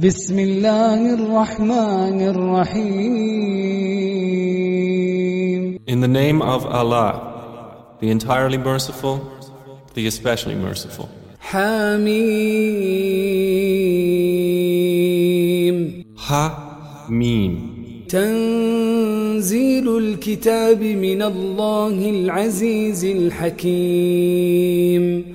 بسم الله الرحمن الرحيم In the name of Allah, the entirely merciful, the especially merciful. حميم Ha Mim. تنزيل الكتاب من الله العزيز الحكيم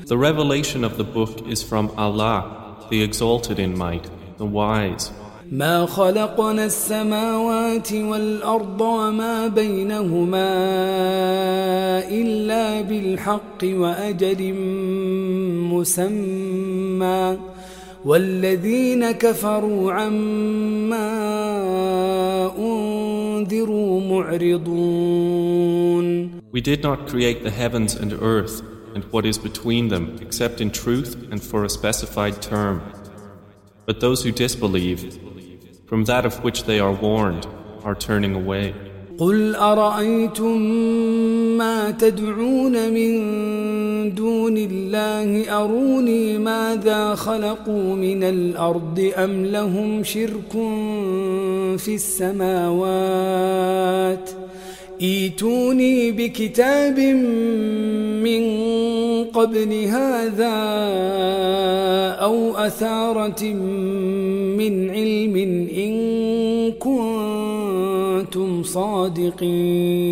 The revelation of the book is from Allah, the exalted in might, The wise. ما خلقنا السماوات والأرض وما بينهما إلا بالحق وأجل مسمى والذين كفروا عما أنذروا معرضون We did not create the heavens and earth and what is between them except in truth and for a specified term. But those who disbelieve, from that of which they are warned, are turning away. قل أرأيتم ما تدعون من دون الله أروني ماذا خلقوا من الأرض أم لهم شرك في السماوات ايتوني بكتاب قبل هذا أو أثارة من علم إن كنتم صادقين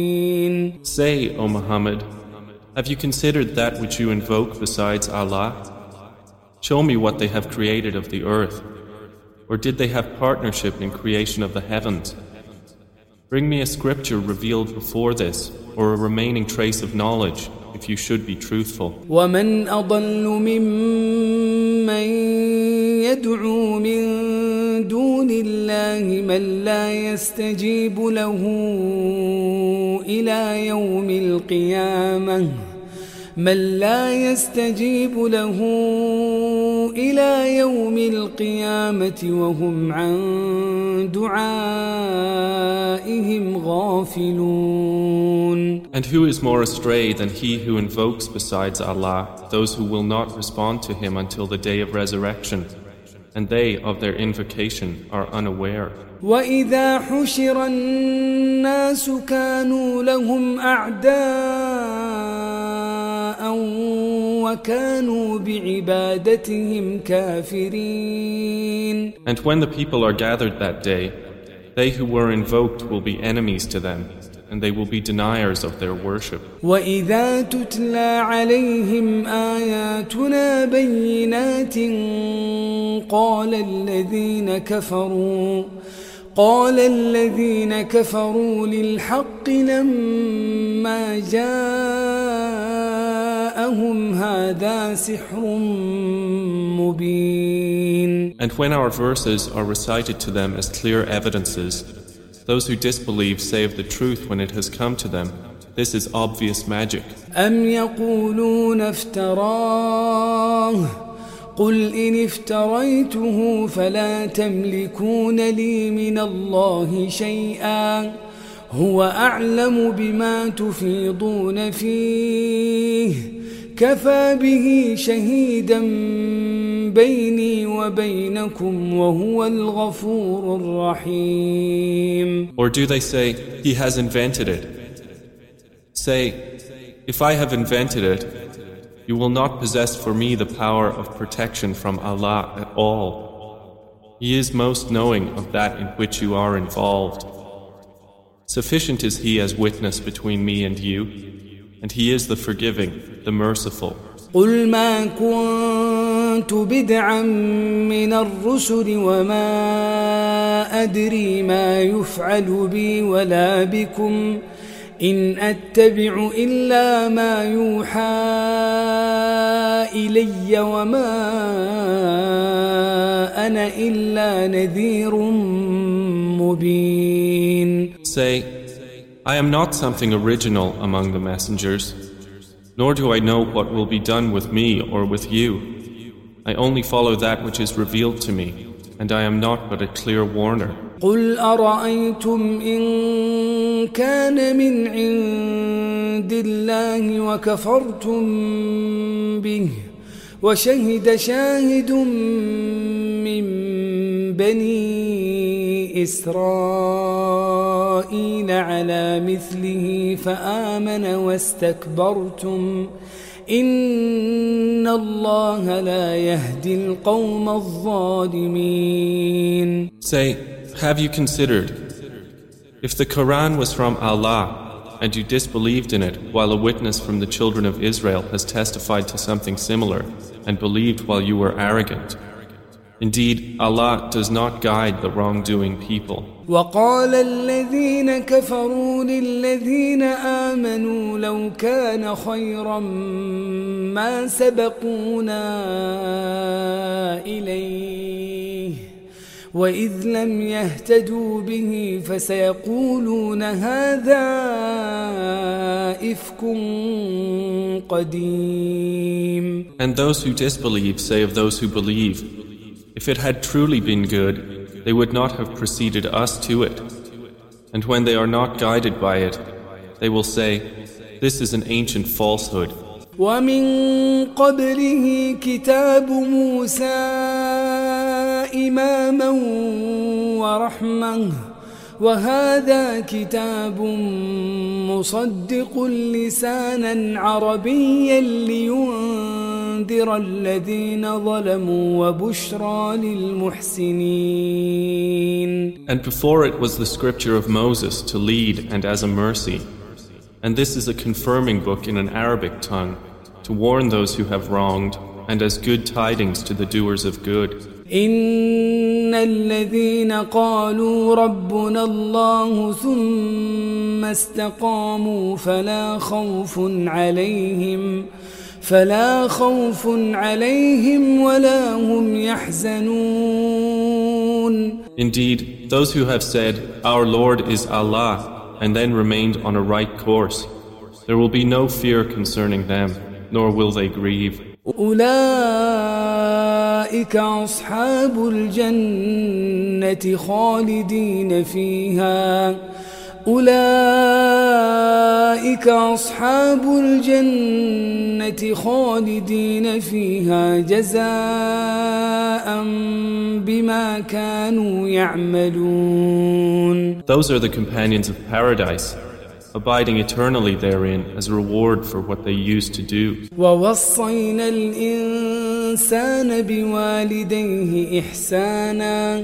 Say, O Muhammad, have you considered that which you invoke besides Allah? Show me what they have created of the earth. Or did they have partnership in creation of the heavens? Bring me a scripture revealed before this, or a remaining trace of knowledge, If you should be truthful. ومن أضل ممن يدعو من دون الله من لا يستجيب له إلى يوم القيامة من لا يستجيب له إلى يوم القيامة وهم عن دعائهم غافلون And who is more astray than he who invokes besides Allah those who will not respond to him until the day of resurrection, and they of their invocation are unaware. وإذا حشر الناس كانوا لهم أعداء وكانوا بعبادتهم كافرين And when the people are gathered that day, they who were invoked will be enemies to them, and they will be deniers of their worship. وإذا تتلى عليهم آياتنا بينات قال الذين كفروا قال الذين كفروا للحق لما جاءهم هذا سحر مبين And when our verses are recited to them as clear evidences, those who disbelieve say of the truth when it has come to them, this is obvious magic. أم يقولون افتراه قل إن افتريته فلا تملكون لي من الله شيئا هو أعلم بما تفيضون فيه كفى به شهيدا بيني وبينكم وهو الغفور الرحيم Or do they say, He has invented it? Say, If I have invented it, you will not possess for me the power of protection from Allah at all. He is most knowing of that in which you are involved. Sufficient is He as witness between me and you, and He is the forgiving, the merciful. قل ما كنت بدعا من الرسل وما أدري ما يفعل بي ولا بكم. إن أتبع إلا ما يوحى إلي وما أنا إلا نذير مبين. Say, I am not something original among the messengers, nor do I know what will be done with me or with you. I only follow that which is revealed to me, and I am not but a clear warner. قل أرأيتم إن كان من عند الله وكفرتم به وشهد شاهد من بني إسرائيل على مثله فآمن واستكبرتم إن الله لا يهدي القوم الظالمين Say, have you considered if the Quran was from Allah and you disbelieved in it while a witness from the children of Israel has testified to something similar and believed while you were arrogant. Indeed, Allah does not guide the wrongdoing people. وقال الذين كفروا للذين آمنوا لو كان خيرا ما سبقونا إليه وإذ لم يهتدوا به فسيقولون هذا إفك قديم And those who disbelieve say of those who believe, if it had truly been good, they would not have preceded us to it. And when they are not guided by it, they will say, This is an ancient falsehood. ومن قبله كتاب موسى إماما ورحمة وهذا كتاب مصدق لسانا عربيا لينذر الذين ظلموا وبشرى للمحسنين And before it was the scripture of Moses to lead and as a mercy. And this is a confirming book in an Arabic tongue to warn those who have wronged and as good tidings to the doers of good. إن الذين قالوا ربنا الله ثم استقاموا فلا خوف عليهم فلا خوف عليهم ولا هم يحزنون Indeed, those who have said, Our Lord is Allah, and then remained on a right course, there will be no fear concerning them, nor will they grieve. أولئك أصحاب الجنة خالدين فيها أولئك أصحاب الجنة خالدين فيها جزاء بما كانوا يعملون Those are the companions of paradise, abiding eternally therein as a reward for what they used to do. ووصينا الإنسان بوالديه إحسانا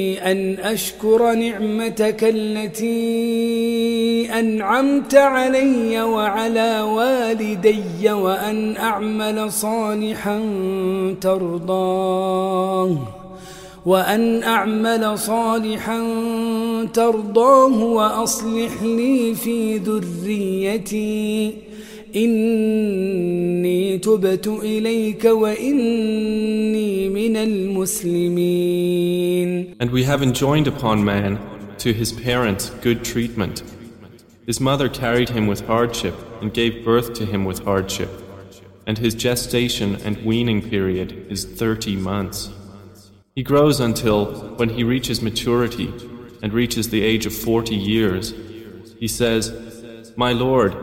أن أشكر نعمتك التي أنعمت علي وعلى والدي وأن أعمل صالحا ترضاه وأن أعمل صالحا ترضاه وأصلح لي في ذريتي إني تبت إليك وإني من المسلمين And we have enjoined upon man, to his parents, good treatment. His mother carried him with hardship and gave birth to him with hardship. And his gestation and weaning period is 30 months. He grows until, when he reaches maturity and reaches the age of 40 years, he says, My Lord,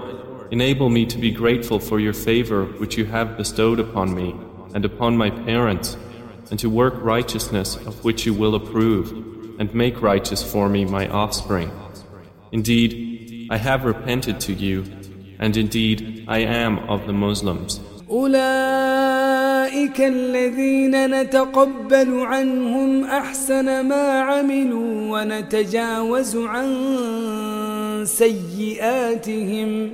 enable me to be grateful for your favor which you have bestowed upon me and upon my parents, and to work righteousness of which you will approve, and make righteous for me my offspring. Indeed, I have repented to you, and indeed I am of the Muslims. أولئك الذين نتقبل عنهم أحسن ما عملوا ونتجاوز عن سيئاتهم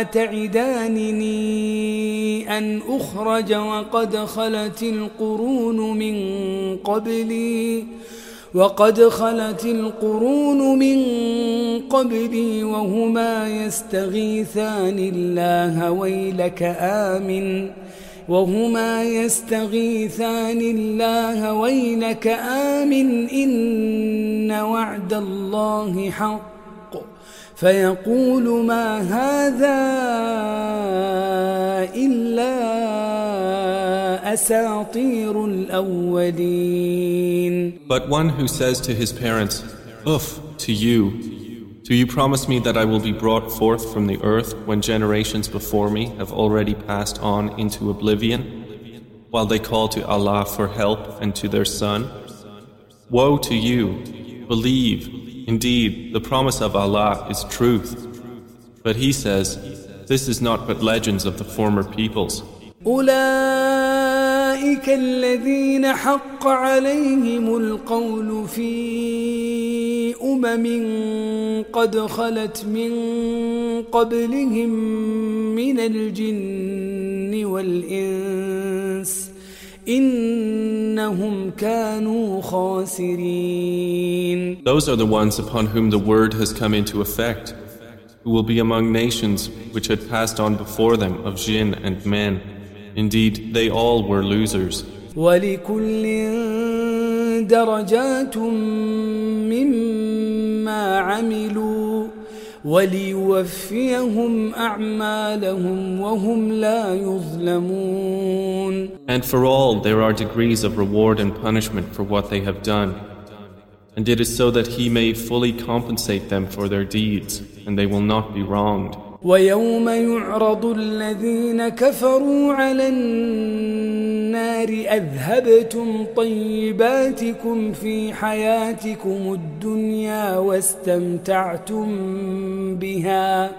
أتعدانني أن أخرج وقد خلت القرون من قبلي وقد خلت القرون من قبلي وهما يستغيثان الله ويلك آمن وهما يستغيثان الله ويلك آمن إن وعد الله حق. فيقول ما هذا إلا أساطير الأولين But one who says to his parents, Uff, to you, do you promise me that I will be brought forth from the earth when generations before me have already passed on into oblivion, while they call to Allah for help and to their son? Woe to you! Believe, Indeed, the promise of Allah is truth. But he says, This is not but legends of the former peoples. أولئك الذين حق عليهم القول في أمم قد خلت من قبلهم من الجن والإنس إنهم كانوا خاسرين Those are the ones upon whom the word has come into effect, who will be among nations which had passed on before them of jinn and men. Indeed, they all were losers. ولكل درجات مما عملوا وليوفيهم أعمالهم وهم لا يظلمون And for all there are degrees of reward and punishment for what they have done. And it is so that he may fully compensate them for their deeds, and they will not be wronged. ويوم يعرض الذين كفروا على النار أذهبتم طيباتكم في حياتكم الدنيا واستمتعتم بها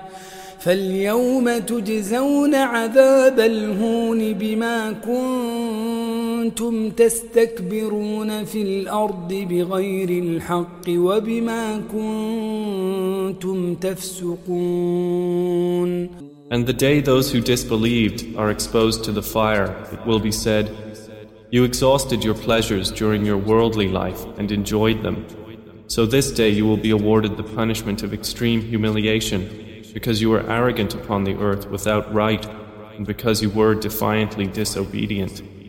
فاليوم تجزون عذاب الهون بما كنتم تستكبرون في الأرض بغير الحق وبما كنتم تفسقون And the day those who disbelieved are exposed to the fire, it will be said, You exhausted your pleasures during your worldly life and enjoyed them. So this day you will be awarded the punishment of extreme humiliation because you were arrogant upon the earth without right and because you were defiantly disobedient.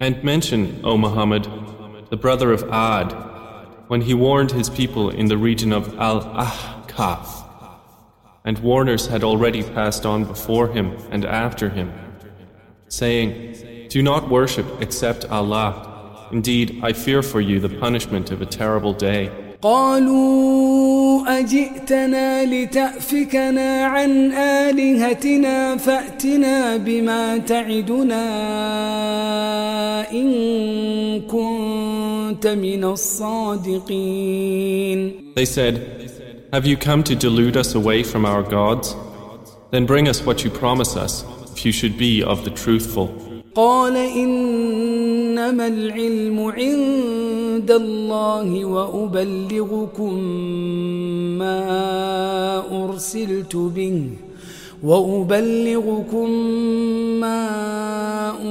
And mention, O Muhammad, the brother of Ad, when he warned his people in the region of Al-Ahqaf. And warners had already passed on before him and after him, saying, Do not worship except Allah. Indeed, I fear for you the punishment of a terrible day. قالوا أجئتنا لتأفكنا عن آلهتنا فأتنا بما تعدنا إن كنت من الصادقين They said, Have you come to delude us away from our gods? Then bring us what you promise us, if you should be of the truthful. قال إنما العلم عند الله وأبلغكم ما أرسلت به وأبلغكم ما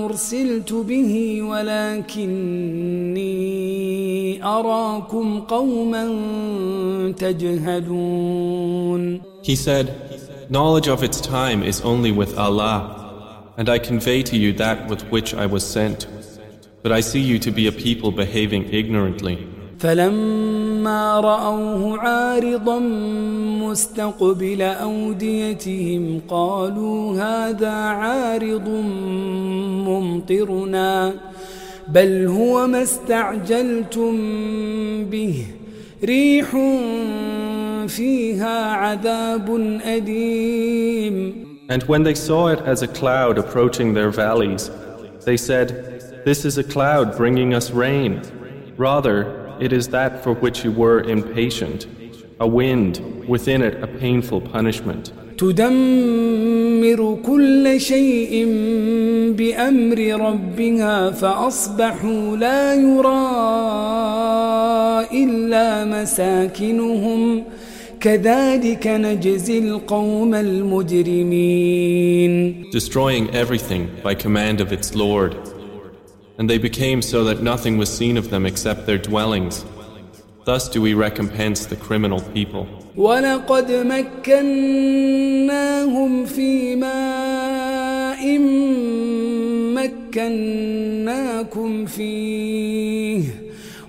أرسلت به ولكني أراكم قوما تجهلون. He said, Knowledge of its time is only with Allah, and I convey to you that with which I was sent. But I see you to be a people behaving ignorantly. فلما رأوه عارضا مستقبل أوديتهم قالوا هذا عارض ممطرنا بل هو ما استعجلتم به ريح فيها عذاب أليم And when they saw it as a cloud approaching their valleys, they said, This is a cloud bringing us rain. Rather, it is that for which you were impatient, a wind, within it a painful punishment. تدمر كل شيء بأمر ربها فأصبحوا لا يرى إلا مساكنهم كذلك نجزي القوم المجرمين Destroying everything by command of its Lord. And they became so that nothing was seen of them except their dwellings. Thus do we recompense the criminal people. ولقد مكناهم في ماء مكناكم فيه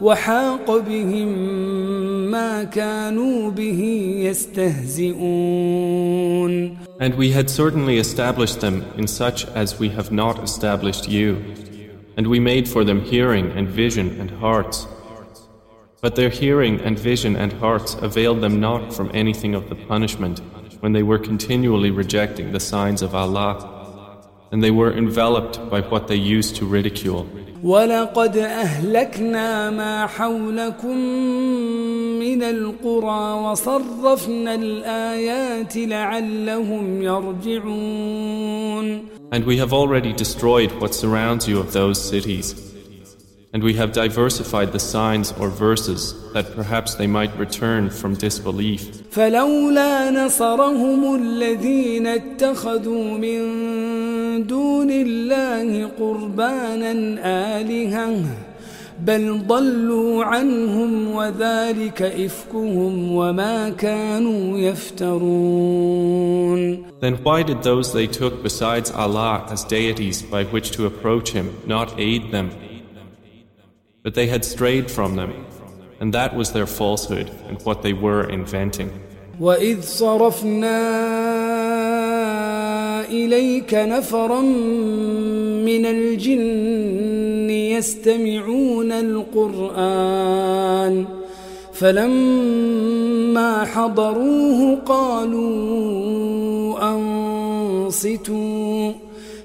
وحاق بهم ما كانوا به يستهزئون And we had certainly established them in such as we have not established you. And we made for them hearing and vision and hearts. But their hearing and vision and hearts availed them not from anything of the punishment when they were continually rejecting the signs of Allah and they were enveloped by what they used to ridicule. ولقد أهلكنا ما حولكم من القرى وصرفنا الآيات لعلهم يرجعون And we have already destroyed what surrounds you of those cities. And we have diversified the signs or verses that perhaps they might return from disbelief. فلولا نصرهم الذين اتخذوا من دون الله قربانا آلهة بل ضلوا عنهم وذلك إفكهم وما كانوا يفترون Then why did those they took besides Allah as deities by which to approach Him not aid them But they had strayed from them, and that was their falsehood and what they were inventing. وإذ صرفنا إليك نفرا من الجن يستمعون القرآن فلما حضروه قالوا أنصتوا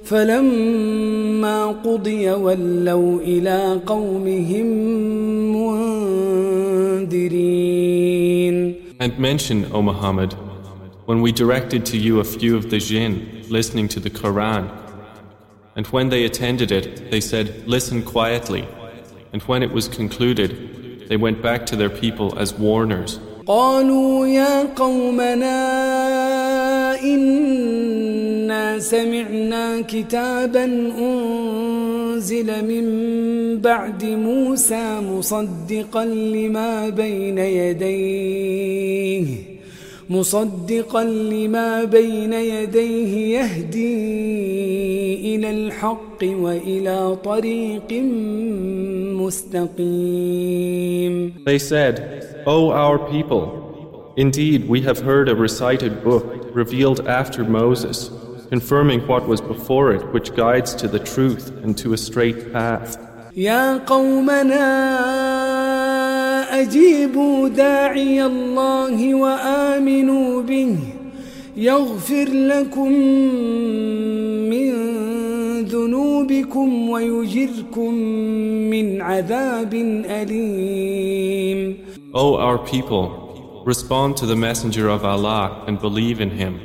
فلما قضي ولوا إلى قومهم منذرين And mention, O Muhammad, when we directed to you a few of the jinn listening to the Quran. And when they attended it, they said, Listen quietly. And when it was concluded, they went back to their people as warners. قالوا يا قومنا سمعنا كتابا أنزل من بعد موسى مصدقا لما بين يديه مصدقا لما بين يديه يهدي إلى الحق وإلى طريق مستقيم. They said, O our people, indeed we have heard a recited book revealed after Moses. confirming what was before it, which guides to the truth and to a straight path. يا قومنا أجيبوا داعي الله وآمنوا به يغفر لكم من ذنوبكم ويجركم من عذاب أليم O our people, respond to the Messenger of Allah and believe in him.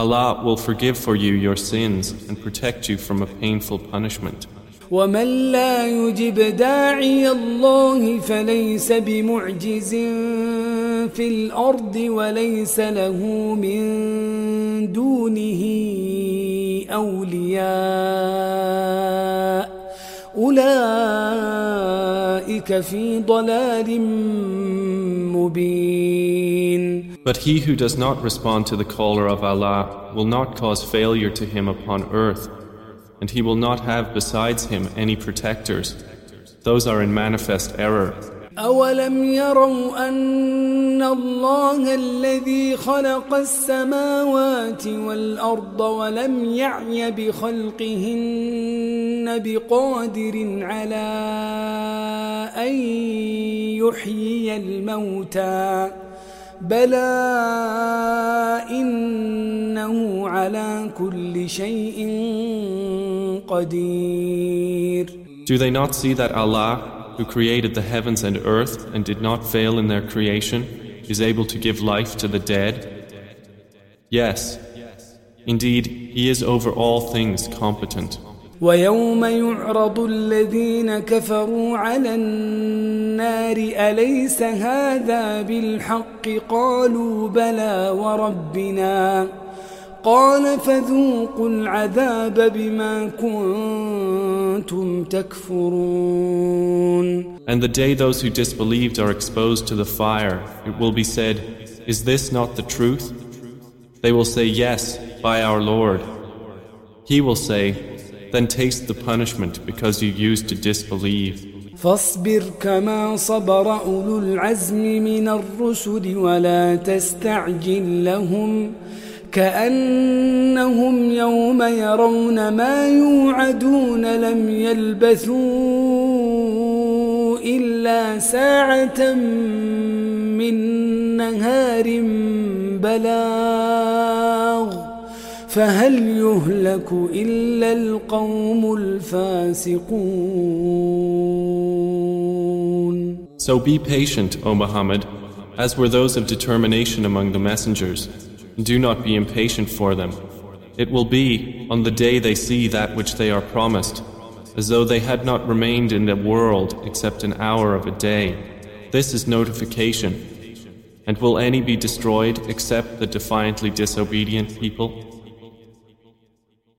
Allah will forgive for you your sins and protect you from a painful punishment. ومن لا يجب داعي الله فليس بمعجز في الأرض وليس له من دونه أولياء أولئك في ضلال مبين But he who does not respond to the caller of Allah will not cause failure to him upon earth, and he will not have besides him any protectors. Those are in manifest error. أولم يروا أن الله الذي خلق السماوات والأرض ولم يعي بخلقهن بقادر على أن يحيي الموتى بلى إنه على كل شيء قدير Do they not see that Allah, who created the heavens and earth and did not fail in their creation, is able to give life to the dead? Yes, indeed, He is over all things competent. ويوم يعرض الذين كفروا على النار أليس هذا بالحق قالوا بلى وربنا قال فذوقوا العذاب بما كنتم تكفرون And the day those who disbelieved are exposed to the fire, it will be said, Is this not the truth? They will say, Yes, by our Lord. He will say, Then taste the punishment because you used to disbelieve. فاصبر كما صبر أولو العزم من الرسل ولا تستعجل لهم كأنهم يوم يرون ما يوعدون لم يلبثوا إلا ساعة من نهار بلاغ فهل يهلك إلا القوم الفاسقون So be patient, O Muhammad, as were those of determination among the messengers. Do not be impatient for them. It will be, on the day they see that which they are promised, as though they had not remained in the world except an hour of a day. This is notification. And will any be destroyed except the defiantly disobedient people?